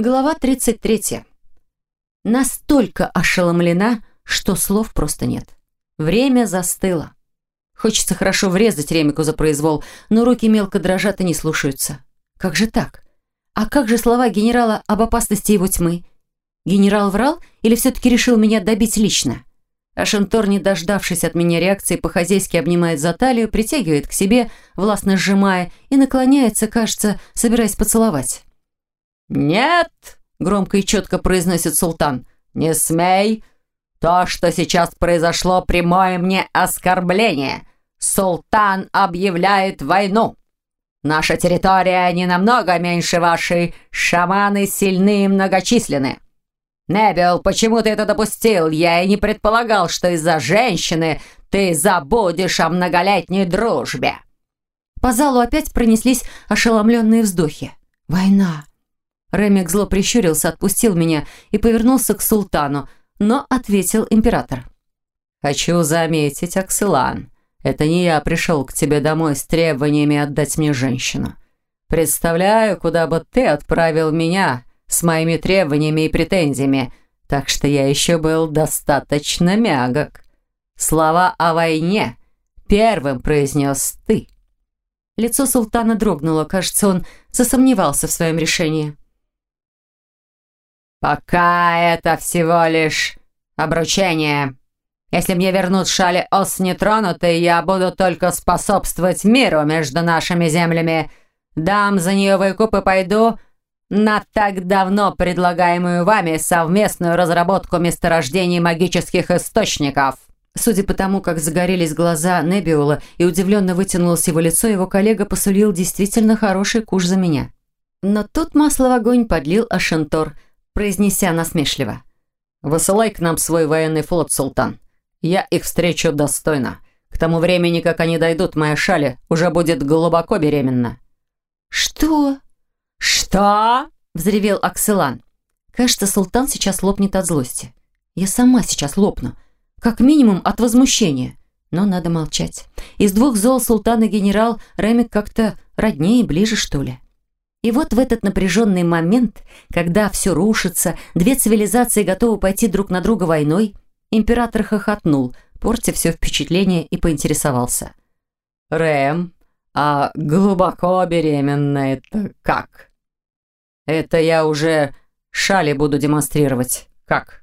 Глава 33. Настолько ошеломлена, что слов просто нет. Время застыло. Хочется хорошо врезать Ремику за произвол, но руки мелко дрожат и не слушаются. Как же так? А как же слова генерала об опасности его тьмы? Генерал врал или все-таки решил меня добить лично? Ашентор, не дождавшись от меня реакции, по-хозяйски обнимает за талию, притягивает к себе, властно сжимая, и наклоняется, кажется, собираясь поцеловать. «Нет!» — громко и четко произносит султан. «Не смей! То, что сейчас произошло, прямое мне оскорбление. Султан объявляет войну. Наша территория не намного меньше вашей. Шаманы сильны и многочисленны. Небел, почему ты это допустил? Я и не предполагал, что из-за женщины ты забудешь о многолетней дружбе». По залу опять пронеслись ошеломленные вздохи. «Война! Ремик зло прищурился, отпустил меня и повернулся к султану, но ответил император. «Хочу заметить, Акселан, это не я пришел к тебе домой с требованиями отдать мне женщину. Представляю, куда бы ты отправил меня с моими требованиями и претензиями, так что я еще был достаточно мягок. Слова о войне первым произнес ты». Лицо султана дрогнуло, кажется, он засомневался в своем решении. «Пока это всего лишь обручение. Если мне вернут шали ос нетронутой, я буду только способствовать миру между нашими землями. Дам за нее выкуп и пойду на так давно предлагаемую вами совместную разработку месторождений магических источников». Судя по тому, как загорелись глаза Небиула и удивленно вытянулось его лицо, его коллега посулил действительно хороший куш за меня. Но тут масло в огонь подлил Ашентор – произнеся насмешливо. «Высылай к нам свой военный флот, султан. Я их встречу достойно. К тому времени, как они дойдут, моя шали уже будет глубоко беременна». «Что?» «Что?» – взревел Акселан. «Кажется, султан сейчас лопнет от злости. Я сама сейчас лопну. Как минимум от возмущения. Но надо молчать. Из двух зол султан и генерал Ремик как-то роднее и ближе, что ли». И вот в этот напряженный момент, когда все рушится, две цивилизации готовы пойти друг на друга войной, император хохотнул, портя все впечатление и поинтересовался. «Рэм, а глубоко беременна это как?» «Это я уже шали буду демонстрировать. Как?»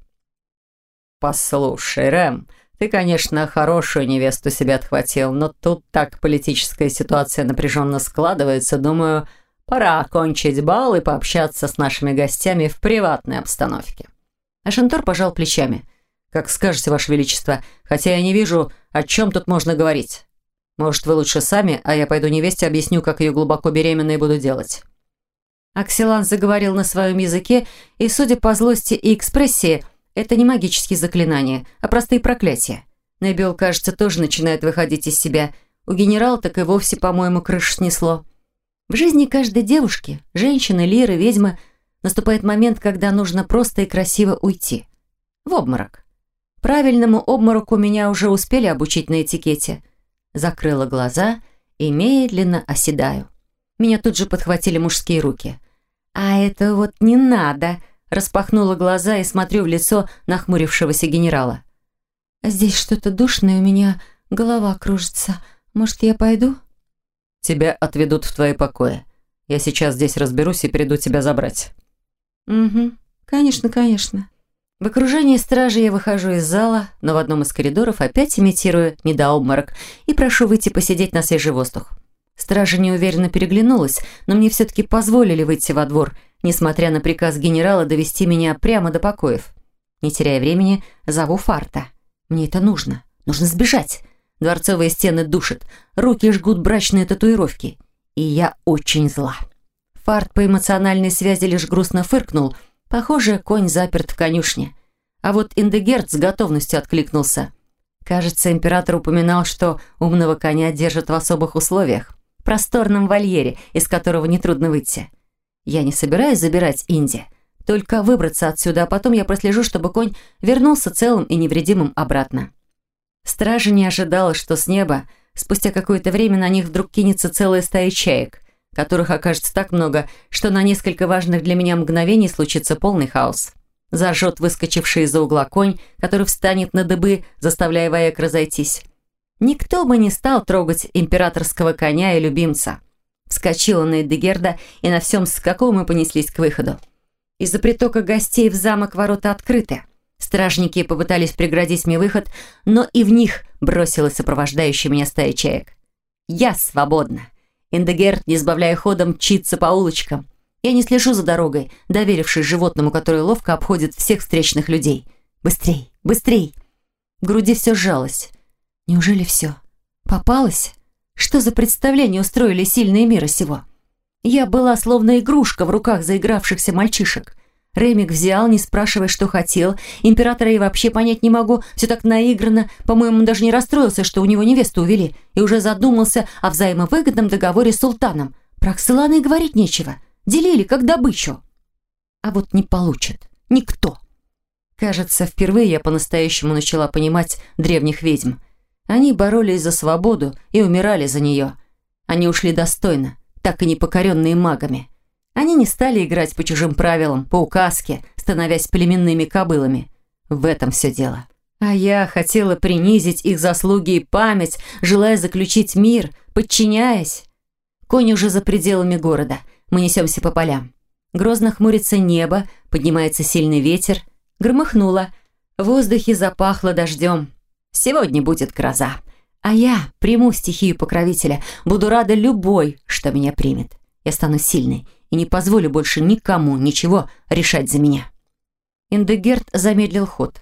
«Послушай, Рэм, ты, конечно, хорошую невесту себе отхватил, но тут так политическая ситуация напряженно складывается, думаю, Пора окончить бал и пообщаться с нашими гостями в приватной обстановке». Ашентор пожал плечами. «Как скажете, Ваше Величество, хотя я не вижу, о чем тут можно говорить. Может, вы лучше сами, а я пойду невесте объясню, как ее глубоко беременной буду делать». Акселан заговорил на своем языке, и, судя по злости и экспрессии, это не магические заклинания, а простые проклятия. Небил, кажется, тоже начинает выходить из себя. У генерала так и вовсе, по-моему, крышу снесло. В жизни каждой девушки, женщины, лиры, ведьмы, наступает момент, когда нужно просто и красиво уйти. В обморок. Правильному обмороку меня уже успели обучить на этикете. Закрыла глаза и медленно оседаю. Меня тут же подхватили мужские руки. «А это вот не надо!» Распахнула глаза и смотрю в лицо нахмурившегося генерала. «Здесь что-то душное, у меня голова кружится. Может, я пойду?» Тебя отведут в твои покои. Я сейчас здесь разберусь и приду тебя забрать». «Угу, конечно, конечно». В окружении стражи я выхожу из зала, но в одном из коридоров опять имитирую недообморок и прошу выйти посидеть на свежий воздух. Стража неуверенно переглянулась, но мне все-таки позволили выйти во двор, несмотря на приказ генерала довести меня прямо до покоев. Не теряя времени, зову Фарта. Мне это нужно. Нужно сбежать. Дворцовые стены душат, руки жгут брачные татуировки. И я очень зла. Фарт по эмоциональной связи лишь грустно фыркнул. Похоже, конь заперт в конюшне. А вот Индегерт с готовностью откликнулся. Кажется, император упоминал, что умного коня держат в особых условиях. Просторном вольере, из которого нетрудно выйти. Я не собираюсь забирать Инди. Только выбраться отсюда, а потом я прослежу, чтобы конь вернулся целым и невредимым обратно. Стража не ожидала, что с неба спустя какое-то время на них вдруг кинется целая стая чаек. которых окажется так много, что на несколько важных для меня мгновений случится полный хаос. Зажжет выскочивший из-за угла конь, который встанет на дыбы, заставляя вояк разойтись. Никто бы не стал трогать императорского коня и любимца. Вскочила на Эдегерда, и на всем скаку мы понеслись к выходу. Из-за притока гостей в замок ворота открыты. Стражники попытались преградить мне выход, но и в них бросилась сопровождающая меня стая чаек. Я свободна. Индегерт, не сбавляя ходом, мчится по улочкам. Я не слежу за дорогой, доверившись животному, которое ловко обходит всех встречных людей. Быстрей, быстрей! В груди все сжалось. Неужели все? Попалась? Что за представление устроили сильные мира сего? Я была словно игрушка в руках заигравшихся мальчишек. Ремик взял, не спрашивая, что хотел. Императора я вообще понять не могу. Все так наиграно. По-моему, даже не расстроился, что у него невесту увели. И уже задумался о взаимовыгодном договоре с султаном. Про Акселана и говорить нечего. Делили, как добычу. А вот не получит. Никто. Кажется, впервые я по-настоящему начала понимать древних ведьм. Они боролись за свободу и умирали за нее. Они ушли достойно, так и не покоренные магами. Они не стали играть по чужим правилам, по указке, становясь племенными кобылами. В этом все дело. А я хотела принизить их заслуги и память, желая заключить мир, подчиняясь. Конь уже за пределами города. Мы несемся по полям. Грозно хмурится небо, поднимается сильный ветер. Громыхнуло. В воздухе запахло дождем. Сегодня будет гроза. А я приму стихию покровителя. Буду рада любой, что меня примет. Я стану сильной и не позволю больше никому ничего решать за меня. Индегерт замедлил ход.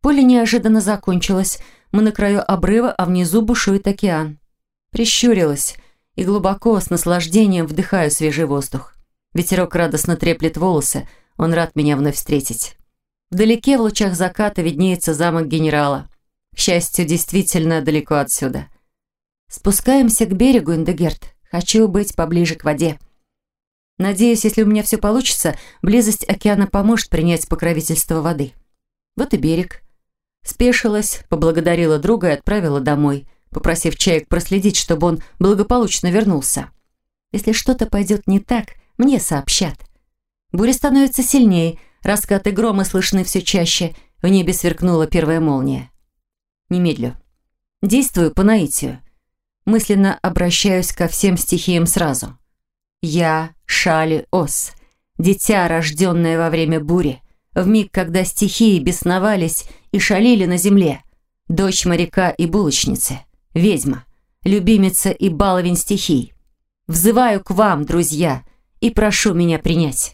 Поле неожиданно закончилось. Мы на краю обрыва, а внизу бушует океан. Прищурилась и глубоко, с наслаждением вдыхаю свежий воздух. Ветерок радостно треплет волосы, он рад меня вновь встретить. Вдалеке в лучах заката виднеется замок генерала. К счастью, действительно далеко отсюда. Спускаемся к берегу, Индегерт. Хочу быть поближе к воде. Надеюсь, если у меня все получится, близость океана поможет принять покровительство воды. Вот и берег. Спешилась, поблагодарила друга и отправила домой, попросив чаек проследить, чтобы он благополучно вернулся. Если что-то пойдет не так, мне сообщат. Буря становится сильнее, раскаты грома слышны все чаще, в небе сверкнула первая молния. Немедлю. Действую по наитию. Мысленно обращаюсь ко всем стихиям сразу. Я Шали-Ос, дитя, рожденное во время бури, в миг, когда стихии бесновались и шалили на земле, дочь моряка и булочницы, ведьма, любимица и баловень стихий. Взываю к вам, друзья, и прошу меня принять.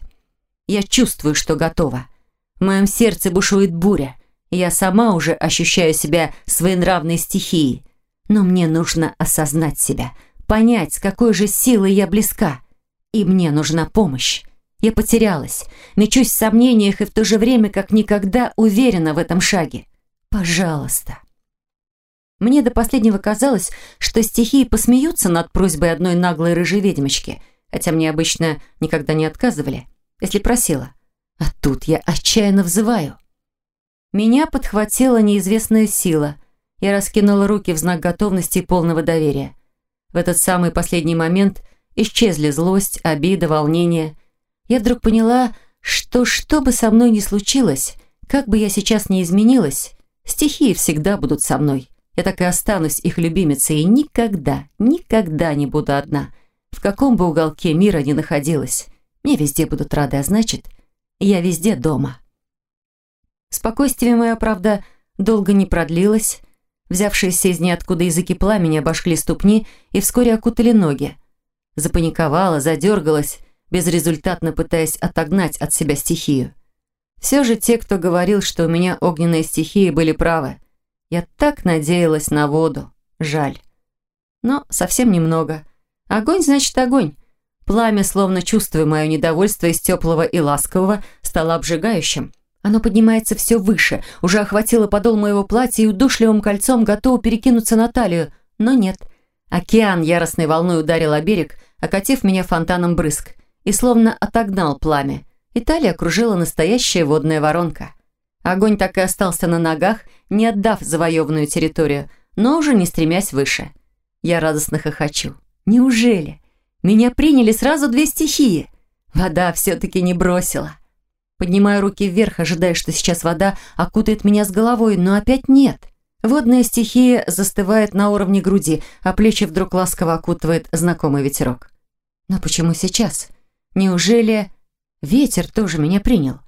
Я чувствую, что готова. В моем сердце бушует буря, и я сама уже ощущаю себя своенравной стихией. Но мне нужно осознать себя, понять, с какой же силой я близка – и мне нужна помощь. Я потерялась, мечусь в сомнениях и в то же время как никогда уверена в этом шаге. Пожалуйста. Мне до последнего казалось, что стихии посмеются над просьбой одной наглой рыжей ведьмочки, хотя мне обычно никогда не отказывали, если просила. А тут я отчаянно взываю. Меня подхватила неизвестная сила. Я раскинула руки в знак готовности и полного доверия. В этот самый последний момент – Исчезли злость, обида, волнение. Я вдруг поняла, что что бы со мной ни случилось, как бы я сейчас ни изменилась, стихии всегда будут со мной. Я так и останусь их любимицей и никогда, никогда не буду одна. В каком бы уголке мира ни находилась. Мне везде будут рады, а значит, я везде дома. Спокойствие мое, правда, долго не продлилось. Взявшиеся из ниоткуда языки пламени обошли ступни и вскоре окутали ноги. Запаниковала, задергалась, безрезультатно пытаясь отогнать от себя стихию. Все же те, кто говорил, что у меня огненные стихии, были правы. Я так надеялась на воду. Жаль. Но совсем немного. Огонь значит огонь. Пламя, словно чувствуя мое недовольство из теплого и ласкового, стало обжигающим. Оно поднимается все выше, уже охватило подол моего платья и удушливым кольцом готово перекинуться на талию. Но нет. Океан яростной волной ударил о берег, окатив меня фонтаном брызг, и словно отогнал пламя. Италия окружила настоящая водная воронка. Огонь так и остался на ногах, не отдав завоеванную территорию, но уже не стремясь выше. Я радостно хохочу. Неужели? Меня приняли сразу две стихии. Вода все-таки не бросила. Поднимаю руки вверх, ожидая, что сейчас вода окутает меня с головой, но опять нет. Водная стихия застывает на уровне груди, а плечи вдруг ласково окутывает знакомый ветерок. Но почему сейчас? Неужели ветер тоже меня принял?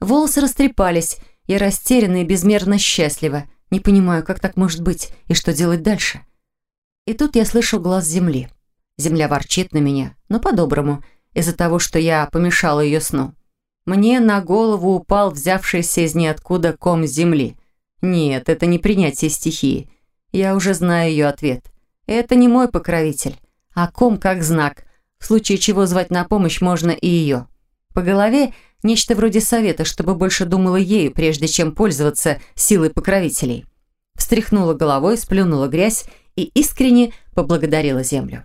Волосы растрепались, я растерянна и безмерно счастлива. Не понимаю, как так может быть и что делать дальше. И тут я слышу глаз земли. Земля ворчит на меня, но по-доброму, из-за того, что я помешала ее сну. Мне на голову упал взявшийся из ниоткуда ком земли. Нет, это не принятие стихии. Я уже знаю ее ответ. Это не мой покровитель, а ком как знак, в случае чего звать на помощь можно и ее. По голове нечто вроде совета, чтобы больше думала ею, прежде чем пользоваться силой покровителей. Встряхнула головой, сплюнула грязь и искренне поблагодарила землю.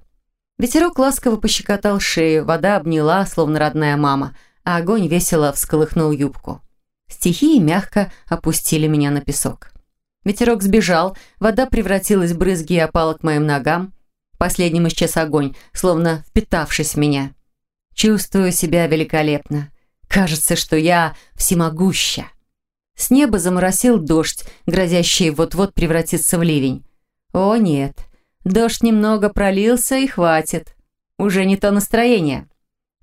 Ветерок ласково пощекотал шею, вода обняла, словно родная мама – а огонь весело всколыхнул юбку. Стихии мягко опустили меня на песок. Ветерок сбежал, вода превратилась в брызги и опала к моим ногам. Последним исчез огонь, словно впитавшись в меня. Чувствую себя великолепно. Кажется, что я всемогуща. С неба заморосил дождь, грозящий вот-вот превратиться в ливень. О нет, дождь немного пролился и хватит. Уже не то настроение.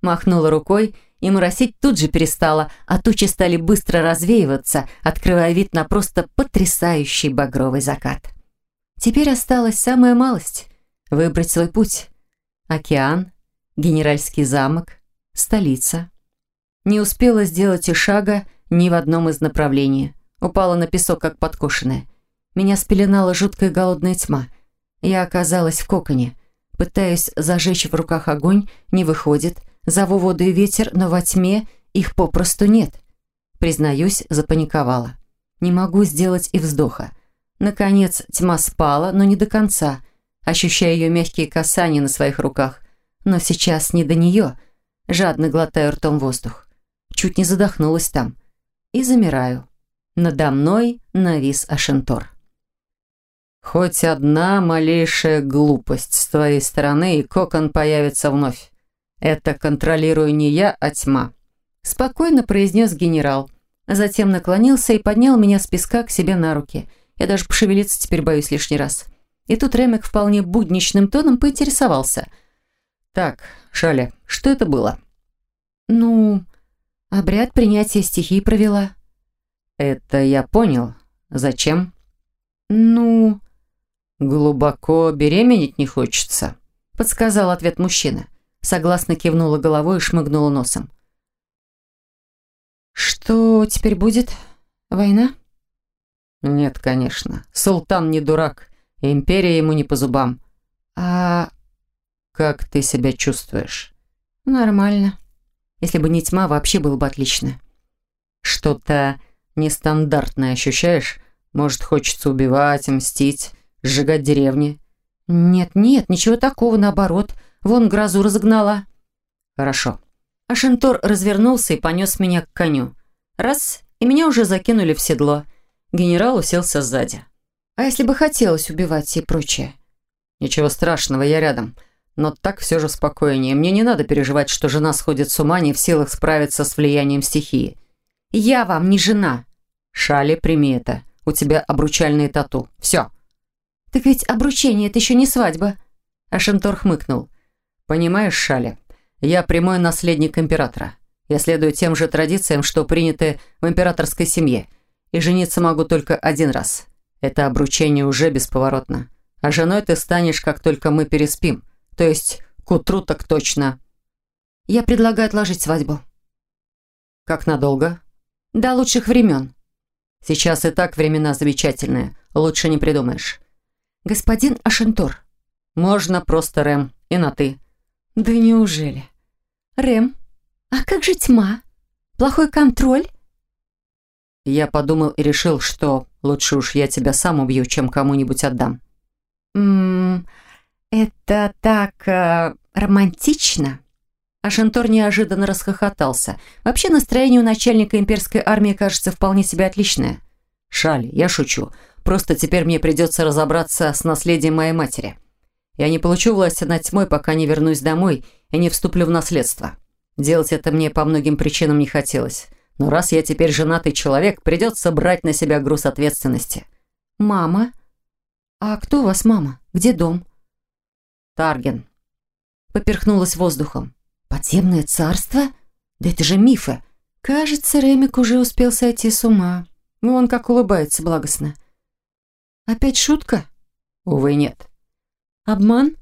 Махнула рукой и моросить тут же перестало, а тучи стали быстро развеиваться, открывая вид на просто потрясающий багровый закат. Теперь осталась самая малость — выбрать свой путь. Океан, генеральский замок, столица. Не успела сделать и шага ни в одном из направлений. Упала на песок, как подкошенная. Меня спеленала жуткая голодная тьма. Я оказалась в коконе. Пытаюсь зажечь в руках огонь, не выходит. Зову воду и ветер, но во тьме их попросту нет. Признаюсь, запаниковала. Не могу сделать и вздоха. Наконец, тьма спала, но не до конца, ощущая ее мягкие касания на своих руках. Но сейчас не до нее. Жадно глотаю ртом воздух. Чуть не задохнулась там. И замираю. Надо мной навис Ашентор. «Хоть одна малейшая глупость с твоей стороны, и кокон появится вновь. «Это контролирую не я, а тьма», – спокойно произнес генерал. Затем наклонился и поднял меня с песка к себе на руки. Я даже пошевелиться теперь боюсь лишний раз. И тут Ремик вполне будничным тоном поинтересовался. «Так, Шаля, что это было?» «Ну, обряд принятия стихий провела». «Это я понял. Зачем?» «Ну...» «Глубоко беременеть не хочется», – подсказал ответ мужчины. Согласно кивнула головой и шмыгнула носом. «Что теперь будет? Война?» «Нет, конечно. Султан не дурак. Империя ему не по зубам. А как ты себя чувствуешь?» «Нормально. Если бы не тьма, вообще было бы отлично». «Что-то нестандартное ощущаешь? Может, хочется убивать, мстить, сжигать деревни?» «Нет-нет, ничего такого, наоборот. Вон грозу разогнала». «Хорошо». Ашентор развернулся и понес меня к коню. Раз, и меня уже закинули в седло. Генерал уселся сзади. «А если бы хотелось убивать и прочее?» «Ничего страшного, я рядом. Но так все же спокойнее. Мне не надо переживать, что жена сходит с ума, не в силах справиться с влиянием стихии». «Я вам не жена». «Шали, прими это. У тебя обручальные тату. Все». «Так ведь обручение – это еще не свадьба». Ашентор хмыкнул. «Понимаешь, Шали, я прямой наследник императора. Я следую тем же традициям, что приняты в императорской семье. И жениться могу только один раз. Это обручение уже бесповоротно. А женой ты станешь, как только мы переспим. То есть к утру так точно». «Я предлагаю отложить свадьбу». «Как надолго?» «До лучших времен». «Сейчас и так времена замечательные. Лучше не придумаешь». «Господин Ашентор». «Можно просто Рэм и на «ты». Да неужели? Рэм, а как же тьма? Плохой контроль? Я подумал и решил, что лучше уж я тебя сам убью, чем кому-нибудь отдам. Ммм, это так э, романтично. Ашентор неожиданно расхохотался. Вообще настроение у начальника имперской армии кажется вполне себе отличное. Шаль, я шучу. Просто теперь мне придется разобраться с наследием моей матери. Я не получу власти над тьмой, пока не вернусь домой и не вступлю в наследство. Делать это мне по многим причинам не хотелось. Но раз я теперь женатый человек, придется брать на себя груз ответственности. «Мама? А кто у вас мама? Где дом?» «Тарген». Поперхнулась воздухом. «Подземное царство? Да это же мифы. Кажется, Ремик уже успел сойти с ума. Вон как улыбается благостно. Опять шутка? Увы, нет. Обман?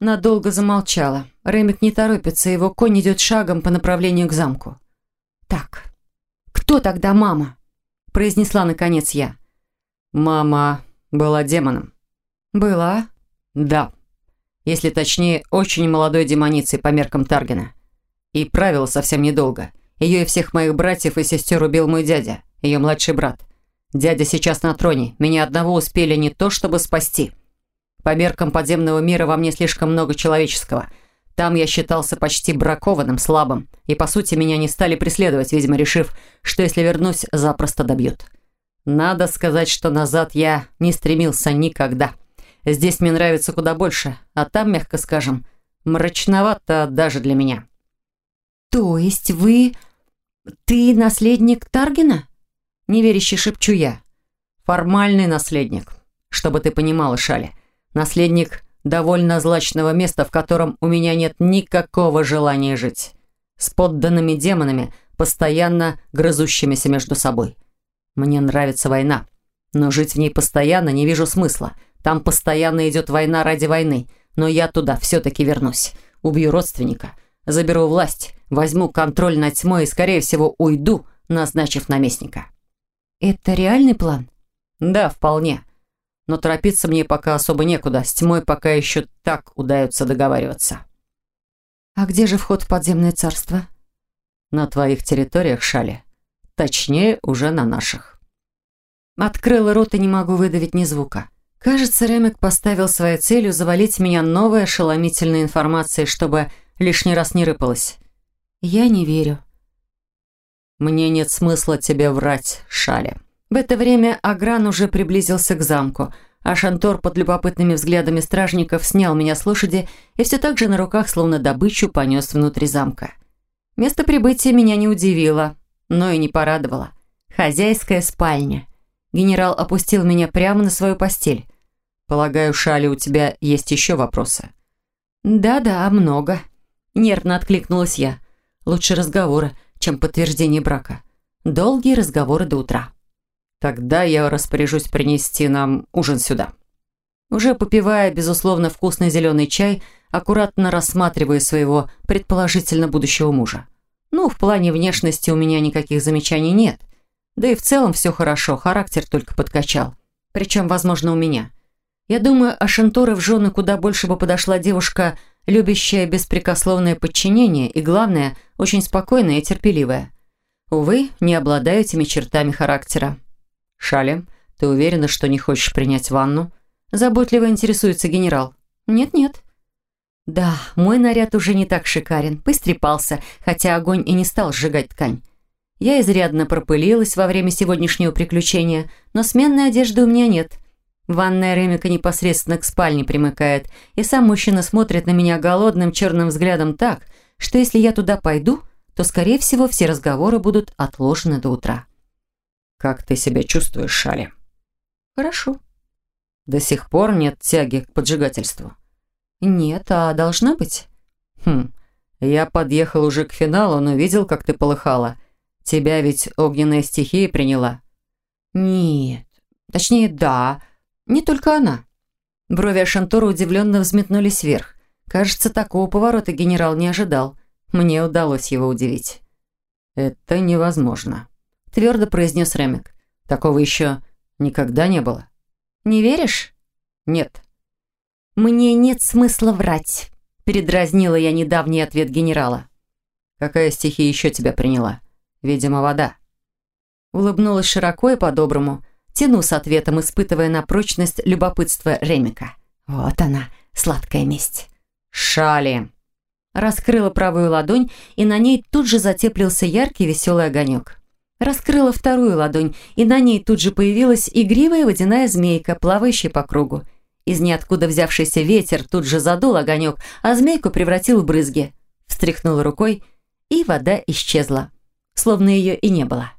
Надолго замолчала. Ремик не торопится, его конь идет шагом по направлению к замку. «Так, кто тогда мама?» произнесла наконец я. «Мама была демоном». «Была?» «Да. Если точнее, очень молодой демоницей по меркам Таргена. И правила совсем недолго. Ее и всех моих братьев и сестер убил мой дядя, ее младший брат. Дядя сейчас на троне. Меня одного успели не то чтобы спасти. По меркам подземного мира во мне слишком много человеческого. Там я считался почти бракованным, слабым. И, по сути, меня не стали преследовать, видимо, решив, что если вернусь, запросто добьют. Надо сказать, что назад я не стремился никогда. Здесь мне нравится куда больше, а там, мягко скажем, мрачновато даже для меня. «То есть вы... ты наследник Таргина?» Неверяще шепчу я. Формальный наследник. Чтобы ты понимала, Шали. Наследник довольно злачного места, в котором у меня нет никакого желания жить. С подданными демонами, постоянно грызущимися между собой. Мне нравится война. Но жить в ней постоянно не вижу смысла. Там постоянно идет война ради войны. Но я туда все-таки вернусь. Убью родственника. Заберу власть. Возьму контроль над тьмой и, скорее всего, уйду, назначив наместника. Это реальный план? Да, вполне. Но торопиться мне пока особо некуда. С тьмой пока еще так удается договариваться. А где же вход в подземное царство? На твоих территориях, Шали. Точнее, уже на наших. Открыла рот и не могу выдавить ни звука. Кажется, Ремик поставил своей целью завалить меня новой ошеломительной информацией, чтобы лишний раз не рыпалась. Я не верю. «Мне нет смысла тебе врать, Шали». В это время Агран уже приблизился к замку, а Шантор под любопытными взглядами стражников снял меня с лошади и все так же на руках, словно добычу, понес внутрь замка. Место прибытия меня не удивило, но и не порадовало. Хозяйская спальня. Генерал опустил меня прямо на свою постель. «Полагаю, Шали, у тебя есть еще вопросы?» «Да-да, много». Нервно откликнулась я. «Лучше разговоры чем подтверждение брака. Долгие разговоры до утра. Тогда я распоряжусь принести нам ужин сюда. Уже попивая, безусловно, вкусный зеленый чай, аккуратно рассматривая своего предположительно будущего мужа. Ну, в плане внешности у меня никаких замечаний нет. Да и в целом все хорошо, характер только подкачал. Причем, возможно, у меня. Я думаю, о Шантора в жены куда больше бы подошла девушка, любящая беспрекословное подчинение и, главное, очень спокойная и терпеливая. Увы, не обладаю этими чертами характера. «Шали, ты уверена, что не хочешь принять ванну?» Заботливо интересуется генерал. «Нет-нет». Да, мой наряд уже не так шикарен, пострепался, хотя огонь и не стал сжигать ткань. Я изрядно пропылилась во время сегодняшнего приключения, но сменной одежды у меня нет – Ванная Ремика непосредственно к спальне примыкает, и сам мужчина смотрит на меня голодным черным взглядом так, что если я туда пойду, то, скорее всего, все разговоры будут отложены до утра. «Как ты себя чувствуешь, Шали?» «Хорошо». «До сих пор нет тяги к поджигательству?» «Нет, а должна быть?» «Хм, я подъехал уже к финалу, но видел, как ты полыхала. Тебя ведь огненная стихия приняла?» «Нет, точнее, да, не только она. Брови Ашантора удивленно взметнулись вверх. Кажется, такого поворота генерал не ожидал. Мне удалось его удивить. «Это невозможно», – твердо произнес Ремик. «Такого еще никогда не было». «Не веришь?» «Нет». «Мне нет смысла врать», – передразнила я недавний ответ генерала. «Какая стихия еще тебя приняла? Видимо, вода». Улыбнулась широко и по-доброму – Тяну с ответом, испытывая на прочность любопытство Ремика. Вот она, сладкая месть. «Шали!» Раскрыла правую ладонь, и на ней тут же затеплился яркий веселый огонек. Раскрыла вторую ладонь, и на ней тут же появилась игривая водяная змейка, плавающая по кругу. из ниоткуда взявшийся ветер тут же задул огонек, а змейку превратил в брызги. Встряхнула рукой, и вода исчезла, словно ее и не было.